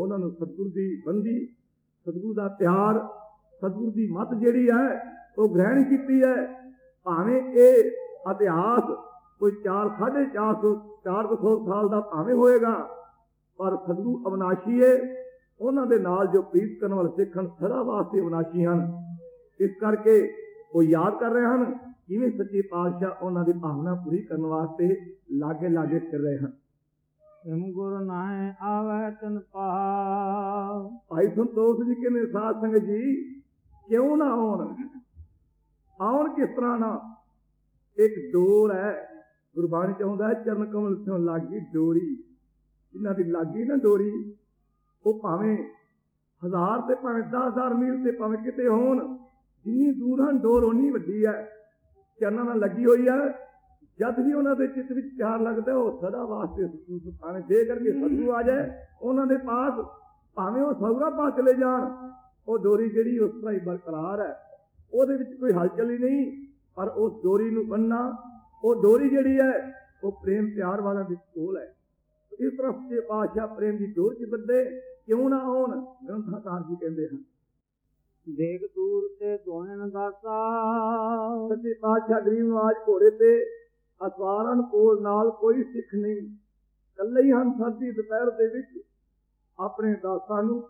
ਉਹਨਾਂ ਨੂੰ ਸਤਿਗੁਰ ਦੀ ਬੰਦੀ, ਸਤਿਗੁਰ ਦਾ ਪਿਆਰ, ਸਤਿਗੁਰ ਦੀ ਮਤ ਜਿਹੜੀ ਹੈ, ਉਹ ਗ੍ਰਹਿਣ ਕੀਤੀ ਹੈ। ਭਾਵੇਂ ਇਹ ਇਤਿਹਾਸ ਕੋਈ 4 450 400 ਸਾਲ ਦਾ ਭਾਵੇਂ ਹੋਏਗਾ, ਪਰ ਸਤਿਗੁਰੂ ਅਵਨਾਸ਼ੀ ਹੈ। ਉਹਨਾਂ ਦੇ ਨਾਲ ਜੋ ਪ੍ਰੀਤ ਕਰਨ ਵਾਲੇ ਸਿੱਖਣ ਸਦਾ ਵਾਸਤੇ ਅਵਨਾਸ਼ੀ ਹਨ। ਇਸ ਕਰਕੇ ਉਹ ਯਾਦ ਕਰ ਰਹੇ ਹਨ, ਕਿਵੇਂ ਸੱਚੇ ਪਾਤਸ਼ਾਹ ਉਹਨਾਂ ਦੀ ਭਾਵਨਾ ਪੂਰੀ ਕਰਨ ਵਾਸਤੇ ਲਾਗੇ ਲਾਗੇ ਫਿਰ ਰਹੇ ਹਨ। ਸਿਮ ਗੁਰ ਨਾਏ ਆਵੈ ਤਨ ਪਾਉ ਭਾਈ ਸੰਤੋਖ ਜੀ ਕਹਿੰਦੇ ਸਾਧ ਸੰਗਤ ਜੀ, ਕਿਉਂ ਨਾ ਆਉਣ? ਆਉਣ ਕਿਸ ਤਰ੍ਹਾਂ ਨਾ? ਇੱਕ ਡੋਰ ਹੈ, ਗੁਰਬਾਣੀ ਚ ਆਉਂਦਾ ਚਰਨ ਕਮਲ ਤੋਂ ਲੱਗੀ ਡੋਰੀ। ਇਹਨਾਂ ਦੀ ਲੱਗੀ ਨਾ ਡੋਰੀ, ਉਹ ਭਾਵੇਂ ਹਜ਼ਾਰ ਤੇ ਭਾਵੇਂ 10000 ਮੀਲ ਤੇ ਭਾਵੇਂ ਕਿਤੇ ਹੋਣ, ਜਿੰਨੀ ਦੂਰ ਹਨ, ਡੋਰ ਉਨੀ ਵੱਡੀ ਹੈ। ਚਰਨਾਂ ਨਾਲ ਲੱਗੀ ਹੋਈ ਹੈ ਜਦ ਵੀ ਉਹਨਾਂ ਦੇ ਚਿੱਤ ਵਿੱਚ ਪਿਆਰ ਲੱਗਦਾ ਉਹ ਸਦਾ ਵਾਸਤੇ ਸਤਿਗੁਰੂ ਭਾਵੇਂ ਦੇ ਕਰਕੇ ਸਤਿਗੁਰੂ ਆ ਜਾਏ ਉਹਨਾਂ ਦੇ ਪਾਸ ਭਾਵੇਂ ਉਹ ਸੌਰਾ ਪਾਸ ਚਲੇ ਜਾਣ ਉਹ ਡੋਰੀ ਜਿਹੜੀ ਉਸ ਤਰ੍ਹਾਂ ਹੀ ਬਰਕਰਾਰ ਹੈ ਉਹਦੇ ਵਿੱਚ ਕੋਈ ਹਲਚਲ ਹੀ ਨਹੀਂ ਪਰ ਉਸ ਡੋਰੀ ਨੂੰ ਬੰਨਣਾ ਉਹ ਡੋਰੀ ਜਿਹੜੀ ਹੈ ਉਹ ਪ੍ਰੇਮ ਪਿਆਰ ਵਾਲਾ ਵਿੱਚ ਕੋਲ ਹੈ। ਇਸ ਤਰ੍ਹਾਂ ਸੱਚੇ ਪਾਤਸ਼ਾਹ ਪ੍ਰੇਮ ਦੀ ਡੋਰ 'ਚ ਬੱਦੇ ਕਿਉਂ ਨਾ ਹੋਣ ਗ੍ਰੰਥਕਾਰ ਜੀ ਕਹਿੰਦੇ ਹਨ। ਦੇਖ ਦੂਰ ਤੇ ਦੋਹਨ ਦਾਸਾ ਸੱਚੇ ਪਾਤਸ਼ਾਹ ਗਰੀਬ ਨਵਾਜ ਘੋੜੇ ਤੇ ਅਸਵਾਰਨ ਕੋਲ ਨਾਲ ਕੋਈ ਸਿੱਖ ਨਹੀਂ। ਕੱਲੇ ਹੀ ਹਨ ਸਰਦੀ ਦੁਪਹਿਰ ਦੇ ਵਿੱਚ। ਆਪਣੇ ਦਾਸਾਂ ਨੂੰ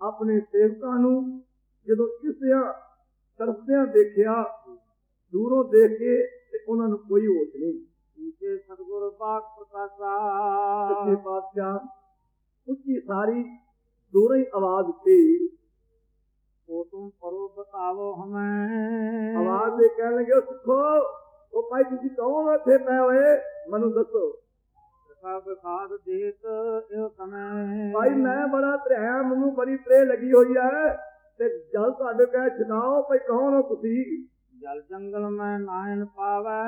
ਆਪਣੇ ਸੇਵਕਾਂ ਨੂੰ ਜਦੋਂ ਕਿਸਿਆਂ ਤਰਸਦਿਆਂ ਦੇਖਿਆ ਦੂਰੋਂ ਦੇਖ ਕੇ ਤੇ ਉਹਨਾਂ ਨੂੰ ਕੋਈ ਹੋਸ਼ ਨਹੀਂ। ਉੱਚੇ ਸਤਗੁਰ ਬਾਗ ਪ੍ਰਕਾਸ਼ਾ। ਸੱਚੇ ਉੱਚੀ ਸਾਰੀ ਦੂਰੋਂ ਹੀ ਆਵਾਜ਼ ਤੇ ਉਹ ਤੁਮ ਪਰੋ ਬਤਾਵੋ ਹਮੈ। ਆਵਾਜ਼ ਦੇ ਕਹਿਣ ਲੱਗੇ ਸਿੱਖੋ ਉਹ ਭਾਈ ਤੁਸੀਂ ਕੌਣ ਇੱਥੇ ਪਏ ਹੋਏ ਮੈਨੂੰ ਦੱਸੋ। ਕਿਰਪਾ ਵਿਖਾਦ ਦੇਤ ਇਹ ਸਮੈ ਭਾਈ ਮੈਂ ਬੜਾ ਧਰਿਆ ਮੈਨੂੰ ਬੜੀ ਤਰੇ ਲੱਗੀ ਹੋਈ ਹੈ ਤੇ ਜਲ ਤੁਹਾਡੇ ਕਹਿ ਛਡਾਓ ਭਾਈ ਕੌਣ ਹੋ ਤੁਸੀਂ। ਜਲ ਜੰਗਲ ਮੈਂ ਨਾਇਨ ਪਾਵੈ।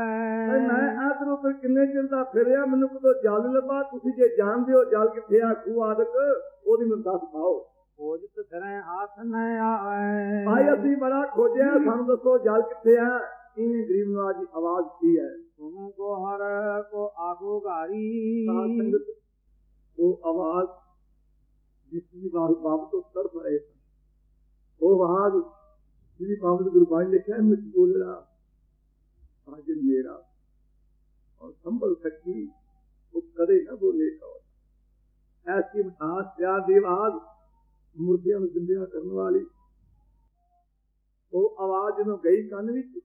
ਮੈਂ ਆਦਰ ਉੱਤੇ ਕਿੰਨੇ ਚਿਰ ਦਾ ਫਿਰਿਆ ਮੈਨੂੰ ਕਦੋਂ ਜਲ ਲੱਭਾ? ਤੁਸੀਂ ਜੇ ਜਾਣਦੇ ਹੋ ਜਲ ਕਿੱਥੇ ਆ ਖੂਹ ਆਦਿਕ ਉਹਦੀ ਮੈਨੂੰ ਦੱਸ ਪਾਓ ਖੋਜਤ ਫਿਰੈ ਹਾਥ ਨ ਆਵੈ। ਭਾਈ ਅਸੀਂ ਬੜਾ ਖੋਜਿਆ ਸਾਨੂੰ ਦੱਸੋ ਜਲ ਕਿੱਥੇ ਆ? ਇਵੇਂ ਗਰੀਬ ਨਵਾਜ ਦੀ ਆਵਾਜ਼ ਕੀ ਹੈ ਤੁਮ ਕੋ ਹਰ ਕੋ ਆਗੂ ਗਾਰੀ ਸਾਧ ਸੰਗਤ ਉਹ ਆਵਾਜ਼ ਜਿਸ ਦੀ ਬਾਤ ਬਾਬਤ ਤੋਂ ਤਰਫ ਰਹੇ ਸਨ ਉਹ ਆਵਾਜ਼ ਜਿਹਦੀ ਬਾਬਤ ਗੁਰਬਾਣੀ ਲਿਖਿਆ ਹੈ ਮੁਝ ਬੋਲਣਾ ਅੱਜ ਮੇਰਾ ਔਰ ਸੰਭਲ ਸਕੀ ਉਹ ਕਦੇ ਨਾ ਬੋਲੇ ਕੋ ਐਸੀ ਮਠਾਸ ਪਿਆਰ ਦੀ ਆਵਾਜ਼ ਮੁਰਦਿਆਂ ਨੂੰ ਜ਼ਿੰਦਿਆਂ ਕਰਨ ਵਾਲੀ ਉਹ ਆਵਾਜ਼ ਜਦੋਂ ਗਈ ਕੰਨ ਵਿੱਚ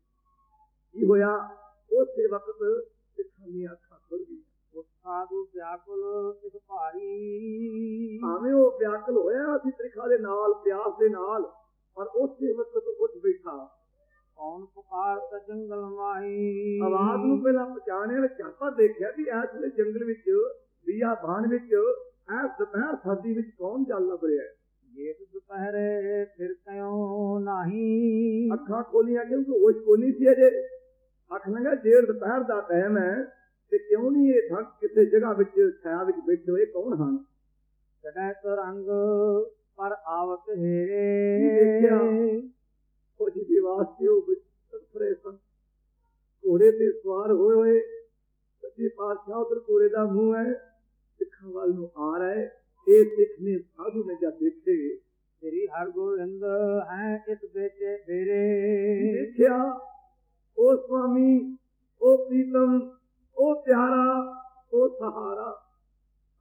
ਕੀ ਹੋਇਆ? ਉਸੇ ਵਕਤ ਸਿੱਖਾਂ ਦੀਆਂ ਅੱਖਾਂ ਖੁੱਲ ਗਈਆਂ। ਸਾਧੂ ਵਿਆਕੁਲ ਇਸ ਭਾਰੀ। ਭਾਵੇਂ ਉਹ ਵਿਆਕਲ ਹੋਇਆ ਸੀ ਤ੍ਰਿਖਾ ਦੇ ਨਾਲ ਪਿਆਸ ਦੇ ਨਾਲ ਪਰ ਉਸੇ ਵਕਤ ਉੱਠ ਬੈਠਾ। ਕੌਣ ਪੁਕਾਰ ਤ ਜੰਗਲ ਮਾਹੀ? ਆਵਾਜ਼ ਨੂੰ ਪਹਿਲਾਂ ਪਛਾਣਿਆ ਵਿੱਚ ਆਪਾਂ ਦੇਖਿਆ ਵੀ ਇਸ ਵੇਲੇ ਜੰਗਲ ਵਿੱਚ ਬੀਆ ਬਾਣ ਵਿੱਚ ਐ ਦੁਪਹਿਰ ਸਰਦੀ ਵਿੱਚ ਕੌਣ ਚੱਲ ਲੱਭ ਰਿਹਾ ਹੈ? ਜੇਤ ਦੁਪਹਿਰੇ ਫਿਰ ਕਿਉ ਨਹੀਂ? ਅੱਖਾਂ ਖੋਲੀਆਂ ਕਿਉਂਕਿ ਹੋਸ਼ ਕੋ ਨਹੀਂ ਸੀ ਅਜੇ। ਲੰਗਾ ਡੇਢ ਦੁਪਹਿਰ ਦਾ ਟਾਈਮ ਹੈ ਤੇ ਕਿਉਂ ਨਹੀਂ ਇਹ ਥੱਕ ਕਿਸੇ ਜਗ੍ਹਾ ਵਿੱਚ ਛਾਇਆ ਵਿੱਚ ਬੈਠੇ ਹੋਏ? ਕੌਣ ਹਨ? ਕਟੈ ਤਰੰਗ ਪਰ ਆਵਤ ਹੇਰੇ। ਦੇਖਿਆ? ਉਹ ਜਿਹਦੇ ਵਾਸਤੇ ਉਹ ਵਿੱਚ ਤੜਫਰੇ ਸਨ। ਘੋੜੇ ਤੇ ਸਵਾਰ ਹੋਏ ਹੋਏ ਸੱਚੇ ਪਾਤਸ਼ਾਹ ਉਧਰ ਘੋੜੇ ਦਾ ਮੂੰਹ ਹੈ ਸਿੱਖਾਂ ਵੱਲ ਨੂੰ ਆ ਰਿਹਾ। ਹੈ ਇਹ ਸਿੱਖ ਨੇ ਸਾਧੂ ਨੇ ਜਦ ਦੇਖੇ। ਸ੍ਰੀ ਹਰਗੋਬਿੰਦ ਹੈ ਇਸ ਵਿੱਚ ਡੇਰੇ। ਦੇਖਿਆ? ਉਹ ਸਵਾਮੀ ਉਹ ਪ੍ਰੀਤਮ ਉਹ ਪਿਆਰਾ ਉਹ ਸਹਾਰਾ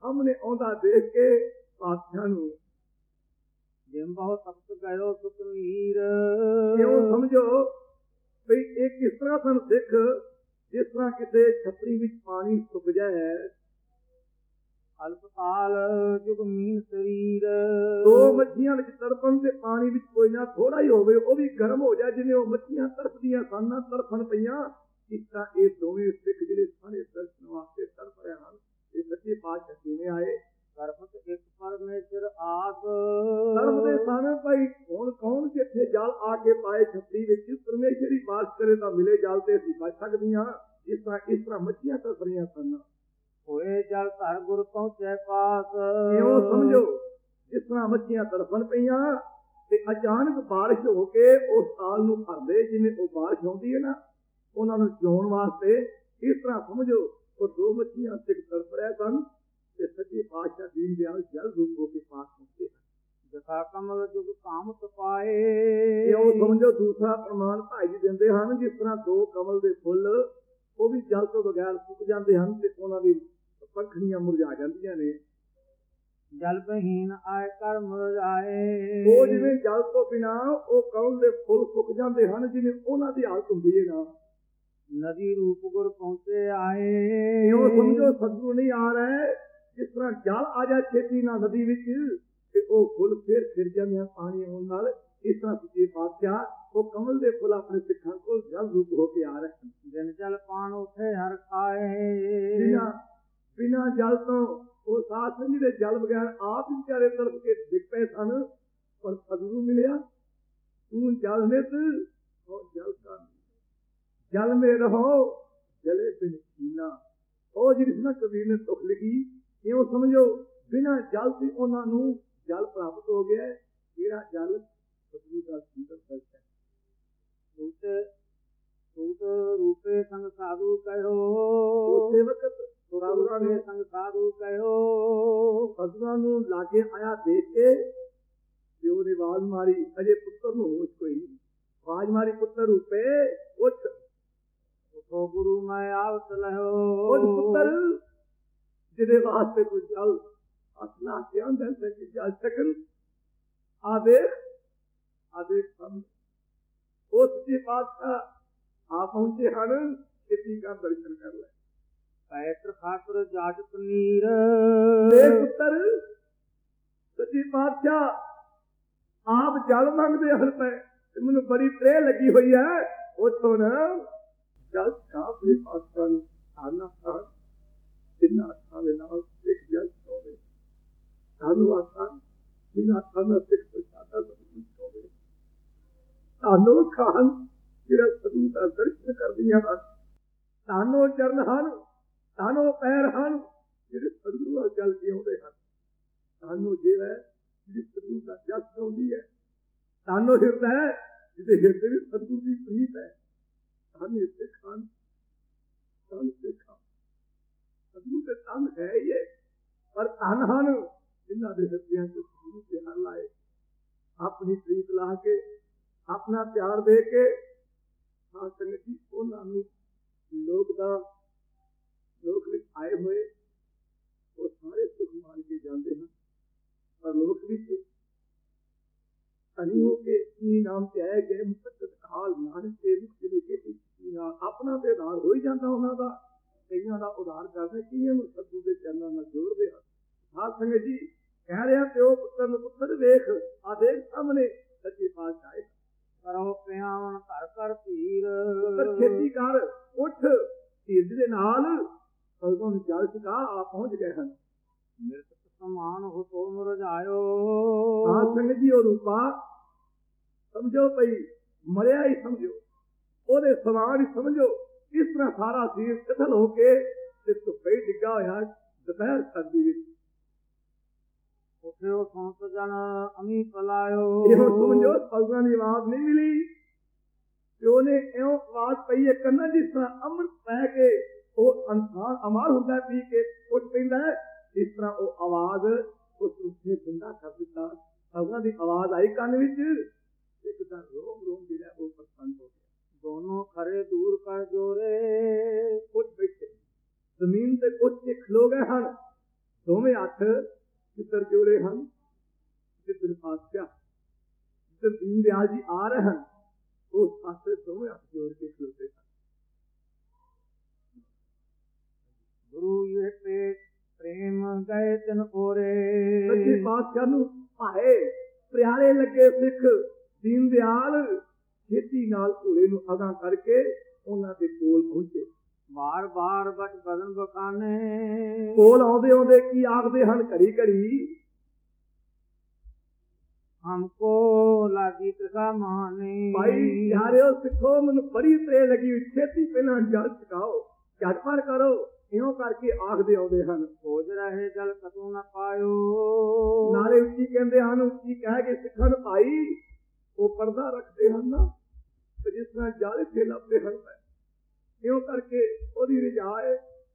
ਸਾਹਮਣੇ ਆਉਂਦਾ ਦੇਖ ਕੇ ਪਾਤਸ਼ਾਹ ਨੂੰ। ਜਿਮ ਬਹੁ ਤਪਤ ਗਇਓ ਸੁਤਨੀਰ ਕਿਉਂ ਸਮਝੋ ਵੀ ਇਹ ਕਿਸ ਤਰ੍ਹਾਂ ਸਨ ਸਿੱਖ ਜਿਸ ਤਰ੍ਹਾਂ ਕਿਤੇ ਛਪਰੀ ਵਿੱਚ ਪਾਣੀ ਸੁੱਕ ਜਾਏ ਅਲਪਤਾਲ ਜੁਗ ਮੀਨ ਸਰੀਰ। ਦੋ ਮੱਛੀਆਂ ਵਿੱਚ ਤੜਪਣ ਤੇ ਪਾਣੀ ਵਿੱਚ ਕੋਈ ਨਾ ਥੋੜਾ ਹੀ ਹੋਵੇ ਉਹ ਵੀ ਗਰਮ ਹੋ ਜਾਏ ਜਿਵੇਂ ਉਹ ਮੱਛੀਆਂ ਤੜਪਦੀਆਂ ਸਨ ਨਾ ਤੜਫਣ ਪਈਆਂ। ਇਸ ਇਹ ਦੋਵੇਂ ਸਿੱਖ ਜਿਹੜੇ ਸਾਰੇ ਦਰਸ਼ਨ ਵਾਸਤੇ ਤੜਫ ਰਹੇ ਹਨ। ਇਹ ਸੱਚੇ ਪਾਤਸ਼ਾਹ ਕਿਵੇਂ ਆਏ? ਸਰਬਤ ਇੱਕ ਪਰਮੇਸ਼ਰ ਆਸ। ਤੜਫਦੇ ਸਨ ਭਾਈ ਹੁਣ ਕੌਣ ਕਿੱਥੇ ਜਲ ਆ ਕੇ ਪਾਏ ਛਪਰੀ ਵਿੱਚ? ਪਰਮੇਸ਼ਰ ਹੀ ਬਾਸ ਕਰੇ ਤਾਂ ਮਿਲੇ ਜਲ ਤੇ ਅਸੀਂ ਬਚ ਸਕਦੀਆਂ। ਇਸ ਤਰ੍ਹਾਂ ਇਸ ਤਰ੍ਹਾਂ ਮੱਛੀਆਂ ਤੜਫ ਰਹੀਆਂ ਸਨ। ਹੋਏ ਜਲ ਧਰ ਗੁਰ ਪਹੁੰਚੇ ਪਾਸ। ਕਿਉਂ ਸਮਝੋ ਜਿਸ ਤਰ੍ਹਾਂ ਮੱਛੀਆਂ ਤੜਫਣ ਪਈਆਂ ਤੇ ਅਚਾਨਕ ਬਾਰਿਸ਼ ਹੋ ਕੇ ਉਸ ਤਾਲ ਨੂੰ ਭਰਦੇ ਜਿਵੇਂ ਉਹ ਬਾਰਿਸ਼ ਆਉਂਦੀ ਹੈ ਨਾ ਉਹਨਾਂ ਨੂੰ ਜਿਉਣ ਵਾਸਤੇ ਇਸ ਤਰ੍ਹਾਂ ਸਮਝੋ ਉਹ ਦੋ ਮੱਛੀਆਂ ਸਿੱਖ ਤੜਫ ਰਹੇ ਸਨ ਤੇ ਸੱਚੇ ਪਾਤਸ਼ਾਹ ਦੀਨ ਦਿਆਲ ਜਲ ਰੂਪ ਹੋ ਕੇ ਪਾਸ ਕਮਲ ਜੁਗ ਕਾਮਤ ਪਾਏ। ਇਹ ਉਹ ਸਮਝੋ ਦੂਸਰਾ ਪ੍ਰਮਾਣ ਭਾਈ ਜੀ ਦਿੰਦੇ ਹਨ ਜਿਸ ਤਰ੍ਹਾਂ ਦੋ ਕਮਲ ਦੇ ਫੁੱਲ ਉਹ ਵੀ ਜਲ ਤੋਂ ਬਗੈਰ ਸੁੱਕ ਜਾਂਦੇ ਹਨ ਤੇ ਉਹਨਾਂ ਦੀ ਪੰਖੜੀਆਂ ਮੁਰਝਾ ਜਾਂਦੀਆਂ ਨੇ। ਜਲ ਬਹੀਨ ਆਏ ਕਰ ਮੁਰਝਾਏ। ਉਹ ਜਿਵੇਂ ਜਲ ਤੋਂ ਬਿਨਾ ਉਹ ਕਮਲ ਦੇ ਫੁੱਲ ਸੁੱਕ ਜਾਂਦੇ ਹਨ ਜਿਵੇਂ ਉਹਨਾਂ ਦੀ ਹਾਲਤ ਹੁੰਦੀ ਹੈ ਨਾ। ਨਦੀ ਰੂਪ ਗੁਰ ਪਹੁੰਚੇ ਆਏ। ਇਹੋ ਸਮਝੋ ਸਤਿਗੁਰੂ ਨਹੀਂ ਆ ਰਿਹਾ। ਜਿਸ ਤਰ੍ਹਾਂ ਜਲ ਆ ਜਾ ਛੇਤੀ ਨਾਲ ਨਦੀ ਵਿੱਚ ਤੇ ਉਹ ਫੁੱਲ ਫਿਰ ਫਿਰ ਜਾਂਦੇ ਹਨ ਪਾਣੀ ਆਉਣ ਨਾਲ। ਇਸ ਤਰ੍ਹਾਂ ਸੱਚੇ ਪਾਤਸ਼ਾਹ ਉਹ ਕਮਲ ਦੇ ਫੁੱਲ ਆਪਣੇ ਸਿੱਖਾਂ ਕੋਲ ਜਲ ਰੂਪ ਹੋ ਕੇ ਆ ਰਹੇ ਹਨ। ਜਲ ਪਾਣ ਉਠੇ ਹਰ ਖਾਏ। ਬਿਨਾ ਬਿਨਾ ਜਲ ਤੋਂ ਉਹ ਸਾਥ ਨਹੀਂ ਦੇ ਜਲ ਬਗੈਰ ਆਪ ਹੀ ਵਿਚਾਰੇ ਤੜਪ ਕੇ ਡਿੱਗ ਪਏ ਸਨ ਪਰ ਸਤਿਗੁਰੂ ਮਿਲਿਆ ਤੂੰ ਜਲ ਨਿਤ ਉਹ ਜਲ ਕਾ ਜਲ ਮੇ ਰਹੋ ਜਲੇ ਬਿਨ ਕੀਨਾ ਉਹ ਜਿਹੜੀ ਨਾ ਕਬੀਰ ਨੇ ਤੁਖ ਲਿਖੀ ਇਉਂ ਸਮਝੋ ਬਿਨਾ ਜਲ ਤੇ ਉਹਨਾਂ ਨੂੰ ਜਲ ਪ੍ਰਾਪਤ ਹੋ ਗਿਆ ਹੈ। ਜਿਹੜਾ ਜਲ ਸਤਿਗੁਰੂ ਦਾ ਸੁੰਦਰ ਸੱਚ ਹੈ। ਸੂਤ ਸੂਤ ਰੂਪੇ ਸੰਗ ਸਾਧੂ ਕਹਿਓ। ਉਸੇ ਵਕਤ ਸੁਰਾ ਸਤਿਗੁਰਾਂ ਨੂੰ ਸੰਗ ਸਾਧੂ ਕਹਿਓ। ਸਤਿਗੁਰਾਂ ਨੂੰ ਲਾਗੇ ਆਇਆ ਦੇਖ ਕੇ ਪਿਓ ਨੇ ਆਵਾਜ਼ ਮਾਰੀ ਅਜੇ ਪੁੱਤਰ ਨੂੰ ਹੋਸ਼ ਕੋਈ ਨਹੀਂ। ਆਵਾਜ਼ ਮਾਰੀ ਪੁੱਤਰ ਰੂਪੇ ਉੱਠ। ਉਠੋ ਗੁਰੂ ਮੈਂ ਆਵਤ ਲਹੋ ਉੱਠ ਪੁੱਤਰ ਜਿਹਦੇ ਵਾਸਤੇ ਤੂੰ ਜਲ ਅਸਲਾ ਕੇ ਅੰਦਰ ਸੇ ਕਿ ਜਲ ਸਕਣ ਆ ਦੇਖ ਆ ਦੇਖ ਸਮ ਉਸ ਦੀ ਪਾਤਸ਼ਾਹ ਆ ਪਹੁੰਚੇ ਹਨ ਛੇਤੀ ਕਰ ਦਰਸ਼ਨ ਕਰ ਲੈ ਪੈਤਰ ਖਾਤਰ ਜਾਜਤ ਨੀਰ ਦੇਖ ਪੁੱਤਰ, ਸੱਚੀ ਪਾਤਸ਼ਾਹ, ਆਪ ਜਲ ਮੰਗਦੇ ਹਨ ਪਏ ਮੈਨੂੰ ਬੜੀ ਤ੍ਰੇ ਲੱਗੀ ਹੋਈ ਹੈ। ਉਥੋਂ ਨਾ ਜਲ ਕਾਫੀ ਪਾਤਸ਼ਾਹ ਨੂੰ ਆਨਾ ਕਰ ਜਿੰਨਾ ਸਾਰੇ ਨਾਲ ਸਿੱਖ ਜਲ ਹੋਵੇ ਸਾਨੂੰ ਆਸਾਂ, ਜਿੰਨਾ ਸਾਨੂੰ ਸਿੱਖ ਪ੍ਰਸਾਦਾ ਸਭ ਕੁਝ ਸਾਨੂੰ ਖਾਨ ਜਿਹੜਾ ਸਦੂ ਦਾ ਦਰਸ਼ਨ ਕਰਦੀਆਂ ਹਨ, ਸਾਨੂੰ ਚਰਨ ਹਨ। ਸਾਨੂੰ ਪੈਰ ਹਨ, ਜਿਹੜੇ ਸਤਿਗੁਰੂ ਵੱਲ ਚੱਲ ਕੇ ਆਉਂਦੇ ਹਨ। ਸਾਨੂੰ ਜਿਹੜਾ ਜਿਹੜੀ ਸਤਿਗੁਰੂ ਦਾ ਜਸ ਆਉਂਦੀ ਹੈ। ਸਾਨੂੰ ਹਿਰਦਾ ਹੈ, ਜਿਹਦੇ ਹਿਰਦੇ ਵਿੱਚ ਸਤਿਗੁਰੂ ਦੀ ਪ੍ਰੀਤ ਹੈ। ਸਾਨੂੰ ਸਿੱਖਾਂ ਸਾਨੂੰ ਸਿੱਖਾਂ ਸਤਿਗੁਰੂ ਦੇ ਤਨ ਹੈ ਹੀ ਪਰ ਤਨ ਹਨ, ਜਿਨ੍ਹਾਂ ਦੇ ਹਿਰਦਿਆਂ ਚ ਸਤਿਗੁਰੂ ਦੇ ਨਾਲ ਲਾਏ। ਆਪਣੀ ਪ੍ਰੀਤ ਲਾ ਕੇ, ਆਪਣਾ ਪਿਆਰ ਦੇ ਕੇ, ਹਾਂ ਸੰਗਤੀ, ਉਹਨਾਂ ਨੂੰ ਲੋਕ ਦਾ ਲੋਕ ਵਿੱਚ ਆਏ ਹੋਏ ਉਹ ਸਾਰੇ ਸੁਖ ਮਾਨ ਕੇ ਜਾਂਦੇ ਹਨ। ਪਰ ਲੋਕ ਵਿੱਚ ਅਨੀ ਹੋ ਕੇ ਕੀ ਨਾਮ ਤੇ ਆਏ ਗਏ ਮੁਕਤ ਕਾਲ ਨਾਨਕ ਤੇ ਮੁਕਤ ਦੇ ਕੇ ਆਪਣਾ ਤੇ ਉਧਾਰ ਹੋ ਹੀ ਜਾਂਦਾ ਉਹਨਾਂ ਦਾ। ਕਈਆਂ ਦਾ ਉਧਾਰ ਕਰਦੇ ਕਈਆਂ ਨੂੰ ਸਤਿਗੁਰੂ ਦੇ ਚਰਨਾਂ ਨਾਲ ਜੋੜਦੇ ਹਨ। ਸਾਧ ਸੰਗਤ ਜੀ ਕਹਿ ਰਿਹਾ ਪਿਓ ਪੁੱਤਰ ਨੂੰ ਪੁੱਤਰ ਵੇਖ ਆ ਦੇਖ ਸਾਹਮਣੇ ਸੱਚੇ ਪਾਤਸ਼ਾਹ ਆਏ ਕਰੋ ਪਿਆਵਨ ਘਰ ਘਰ ਧੀਰ ਪੁੱਤਰ ਛੇਤੀ ਕਰ ਉੱਠ ਧੀਰਜ ਦੇ ਨਾਲ ਨੂੰ ਜਲ ਸਕਾ ਆ ਪਹੁੰਚ ਗਏ ਹਨ। ਮਿਰਤ ਸਮਾਨ ਹੋ ਤੋ ਮੁਰਝਾਇਓ ਸਾਧ ਸੰਗਤ ਜੀ ਉਹ ਰੂਪਾ ਸਮਝੋ ਭਈ ਮਰਿਆ ਹੀ ਸਮਝੋ। ਉਹਦੇ ਸਮਾਨ ਹੀ ਸਮਝੋ। ਇਸ ਤਰ੍ਹਾਂ ਸਾਰਾ ਸੀਰ ਕਥਲ ਹੋ ਕੇ ਤੇ ਧੁੱਪੇ ਡਿੱਗਾ ਹੋਇਆ ਦੁਪਹਿਰ ਸਰਦੀ ਵਿੱਚ। ਉਠਿਓ ਸੰਤ ਜਨ ਅਮੀ ਪਲਾਇਓ ਇਹੋ ਸਮਝੋ ਸਤਿਗੁਰਾਂ ਦੀ ਆਵਾਜ਼ ਨਹੀਂ ਮਿਲੀ। ਤੇ ਉਹਨੇ ਇਉਂ ਆਵਾਜ਼ ਪਈ ਹੈ ਕੰਨਾਂ ਜਿਸ ਤਰ੍ਹਾਂ ਅੰਮ੍ਰਿਤ ਪੈ ਕੇ ਉਹ ਇਨਸਾਨ ਅਮਰ ਹੁੰਦਾ ਪੀ ਕੇ ਉੱਠ ਪੈਂਦਾ ਇਸ ਤਰ੍ਹਾਂ ਉਹ ਆਵਾਜ਼ ਉਸ ਉੱਥੇ ਜ਼ਿੰਦਾ ਕਰ ਦਿੱਤਾ ਸਤਿਗੁਰਾਂ ਦੀ ਆਵਾਜ਼ ਆਈ ਕੰਨ ਵਿੱਚ। ਇੱਕ ਤਾਂ ਰੋਮ ਰੋਮ ਜਿਹੜਾ ਉਹ ਪ੍ਰਸੰਨ ਹੋ ਗਿਆ। ਦੋਨੋਂ ਖਰੇ ਦੂਰ ਕਰ ਜੋਰੇ ਕੁਝ ਬੈਠੇ। ਜ਼ਮੀਨ ਤੇ ਕੁਝ ਕੇ ਖਲੋ ਗਏ ਹਨ। ਦੋਵੇਂ ਹੱਥ ਕਿੱਧਰ ਜੋੜੇ ਹਨ। ਜਿੱਧਰ ਪਾਤਸ਼ਾਹ ਜਿੱਧਰ ਦੀਨ ਦਿਆਲ ਜੀ ਆ ਰਹੇ ਹਨ। ਉਸ ਪਾਸੇ ਦੋਵੇਂ ਹੱਥ ਜੋੜ ਕੇ ਖਲੋਤੇ ਹਨ। ਗੁਰੂ ਇਹ ਪੇ ਪ੍ਰੇਮ ਗਏ ਤਿਨ ਓਰੇ ਸੱਚੇ ਪਾਤਸ਼ਾਹ ਨੂੰ ਭਾਏ ਪਿਆਰੇ ਲੱਗੇ ਸਿੱਖ ਦੀਨ ਦਿਆਲ ਛੇਤੀ ਨਾਲ ਘੋੜੇ ਨੂੰ ਅਗਾਂ ਕਰਕੇ ਉਹਨਾਂ ਦੇ ਕੋਲ ਪਹੁੰਚੇ। ਬਾਰ ਬਾਰ ਬਚ ਬਦਨ ਬਕਾਨੇ ਕੋਲ ਆਉਂਦੇ ਆਉਂਦੇ ਕੀ ਆਖਦੇ ਹਨ ਘੜੀ ਘੜੀ? ਹਮਕੋ ਲਾਗੀ ਤ੍ਰਿਕਾ ਮਾਨੇ। ਭਾਈ ਯਾਰਿਓ ਸਿੱਖੋ ਮੈਨੂੰ ਬੜੀ ਤਰੇ ਲੱਗੀ ਛੇਤੀ ਪਹਿਲਾਂ ਜਲ ਚਕਾਓ ਝਟਪਟ ਕਰੋ। ਇਉਂ ਕਰਕੇ ਆਖਦੇ ਆਉਂਦੇ ਹਨ। ਖੋਜ ਰਹੇ ਜਲ ਕਤੂ ਨ ਪਾਇਓ। ਨਾਲੇ ਉੱਚੀ ਕਹਿੰਦੇ ਹਨ? ਉੱਚੀ ਕਹਿ ਕੇ ਸਿੱਖਾਂ ਨੂੰ ਭਾਈ? ਉਹ ਪਰਦਾ ਰੱਖਦੇ ਹਨ ਨਾ ਤੇ ਜਿਸ ਤਰ੍ਹਾਂ ਜਲ ਇੱਥੇ ਲੱਭਦੇ ਹਨ ਇਉਂ ਕਰਕੇ ਉਹਦੀ ਰਜਾਏ